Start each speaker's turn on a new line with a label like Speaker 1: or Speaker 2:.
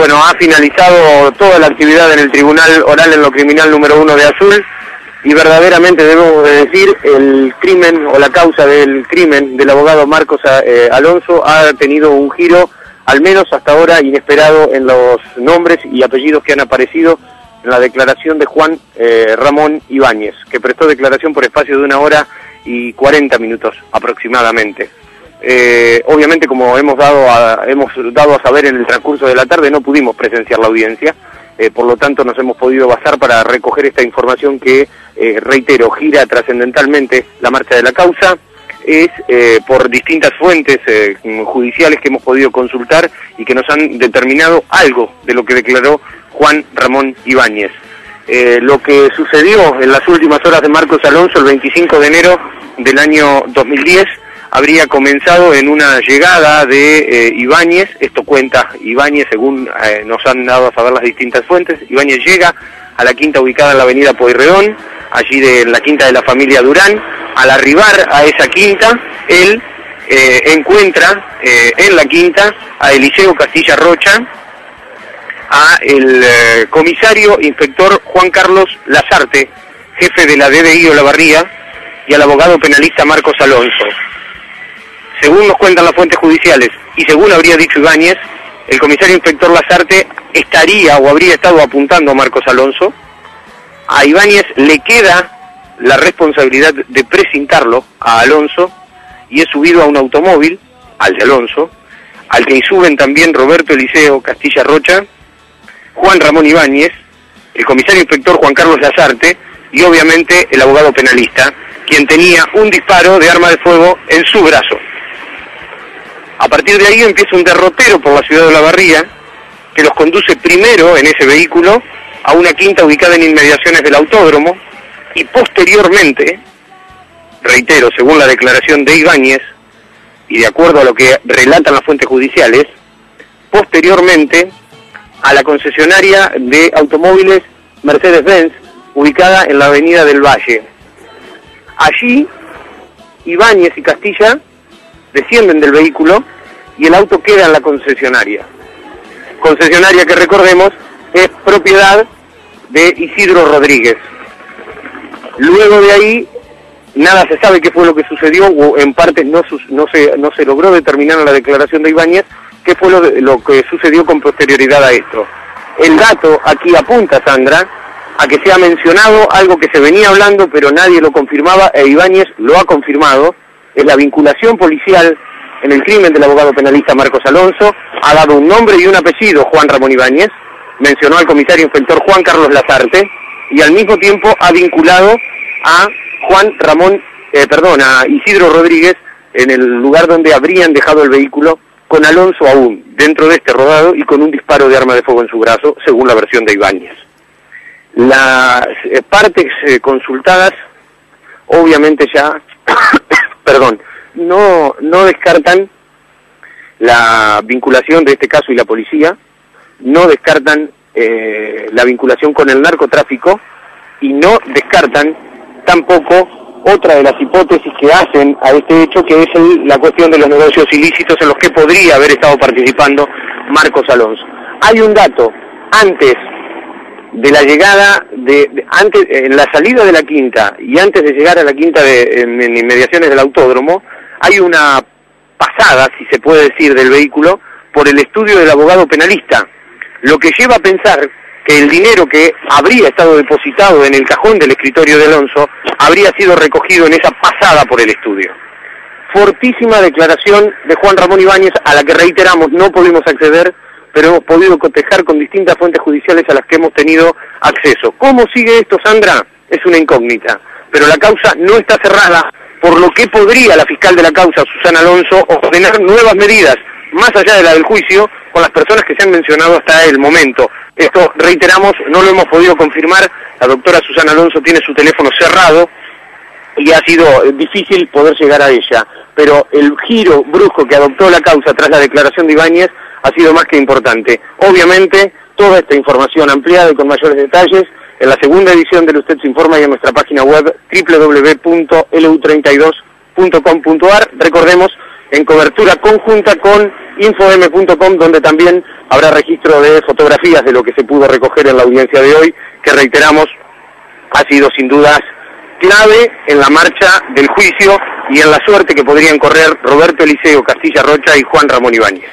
Speaker 1: Bueno, ha finalizado toda la actividad en el Tribunal Oral en lo Criminal número uno de Azul y verdaderamente debemos de decir el crimen o la causa del crimen del abogado Marcos eh, Alonso ha tenido un giro al menos hasta ahora inesperado en los nombres y apellidos que han aparecido en la declaración de Juan eh, Ramón Ibáñez, que prestó declaración por espacio de una hora y 40 minutos aproximadamente. Eh, obviamente, como hemos dado, a, hemos dado a saber en el transcurso de la tarde, no pudimos presenciar la audiencia, eh, por lo tanto nos hemos podido basar para recoger esta información que, eh, reitero, gira trascendentalmente la marcha de la causa, es por distintas fuentes judiciales que hemos podido consultar y que nos han determinado algo de lo que declaró Juan Ramón Ibáñez. lo que sucedió en las últimas horas de Marcos Alonso el 25 de enero del año 2010 habría comenzado en una llegada de eh, Ibáñez, esto cuenta Ibáñez según eh, nos han dado a saber las distintas fuentes, Ibáñez llega a la quinta ubicada en la avenida Pueyrredón, allí de la quinta de la familia Durán, al arribar a esa quinta, él eh, encuentra en la quinta a Eliseo Castilla Rocha, a el comisario inspector Juan Carlos Lazarte, jefe de la DDI Olavarría, y al abogado penalista Marcos Alonso. Según nos cuentan las fuentes judiciales y según habría dicho Ibáñez, el comisario inspector Lazarte estaría o habría estado apuntando a Marcos Alonso. A Ibáñez le queda la responsabilidad de presentarlo a Alonso y es subido a un automóvil, al de Alonso, al que suben también Roberto Eliseo Castilla Rocha, Juan Ramón Ibáñez, el comisario inspector Juan Carlos Lazarte y obviamente el abogado penalista, quien tenía un disparo de arma de fuego en su brazo. A partir de ahí empieza un derrotero por la ciudad de La Barría, que los conduce primero en ese vehículo a una quinta ubicada en inmediaciones del autódromo y posteriormente, reitero, según la declaración de Ibáñez y de acuerdo a lo que relatan las fuentes judiciales, posteriormente a la concesionaria de automóviles Mercedes-Benz ubicada en la avenida del Valle. Allí, Ibáñez y Castilla descienden del vehículo y el auto queda en la concesionaria. Concesionaria que recordemos es propiedad de Isidro Rodríguez. Luego de ahí nada se sabe qué fue lo que sucedió o en parte no, no, se, no se logró determinar en la declaración de Ibáñez qué fue lo, lo que sucedió con posterioridad a esto. El dato aquí apunta, Sandra, a que se ha mencionado algo que se venía hablando pero nadie lo confirmaba e Ibáñez lo ha confirmado, es la vinculación policial en el crimen del abogado penalista Marcos Alonso, ha dado un nombre y un apellido, Juan Ramón Ibáñez, mencionó al comisario inspector Juan Carlos Lazarte. Y al mismo tiempo ha vinculado a Juan Ramón, eh, perdón, a Isidro Rodríguez en el lugar donde habrían dejado el vehículo con Alonso aún dentro de este rodado y con un disparo de arma de fuego en su brazo, según la versión de Ibáñez. Las eh, partes eh, consultadas obviamente ya perdón, no, no descartan la vinculación de este caso y la policía, no descartan eh, la vinculación con el narcotráfico y no descartan tampoco otra de las hipótesis que hacen a este hecho, que es la cuestión de los negocios ilícitos en los que podría haber estado participando Marcos Alonso. Hay un dato, antes de la llegada, de, antes, en la salida de la quinta y antes de llegar a la quinta de, en, inmediaciones del autódromo, hay una pasada, si se puede decir, del vehículo por el estudio del abogado penalista, lo que lleva a pensar que el dinero que habría estado depositado en el cajón del escritorio de Alonso habría sido recogido en esa pasada por el estudio. Fortísima declaración de Juan Ramón Ibáñez, a la que reiteramos no pudimos acceder pero hemos podido cotejar con distintas fuentes judiciales a las que hemos tenido acceso. ¿Cómo sigue esto, Sandra? Es una incógnita, pero la causa no está cerrada, por lo que podría la fiscal de la causa, Susana Alonso, ordenar nuevas medidas, más allá de la del juicio, con las personas que se han mencionado hasta el momento. Esto, reiteramos, no lo hemos podido confirmar, la doctora Susana Alonso tiene su teléfono cerrado y ha sido difícil poder llegar a ella, pero el giro brusco que adoptó la causa tras la declaración de Ibáñez ha sido más que importante. Obviamente, toda esta información ampliada y con mayores detalles en la segunda edición del Usted se informa y en nuestra página web www.lu32.com.ar. Recordemos en cobertura conjunta con infodm.com, donde también habrá registro de fotografías de lo que se pudo recoger en la audiencia de hoy, que reiteramos, ha sido sin dudas clave en la marcha del juicio y en la suerte que podrían correr Roberto Eliseo Castilla Rocha y Juan Ramón Ibáñez.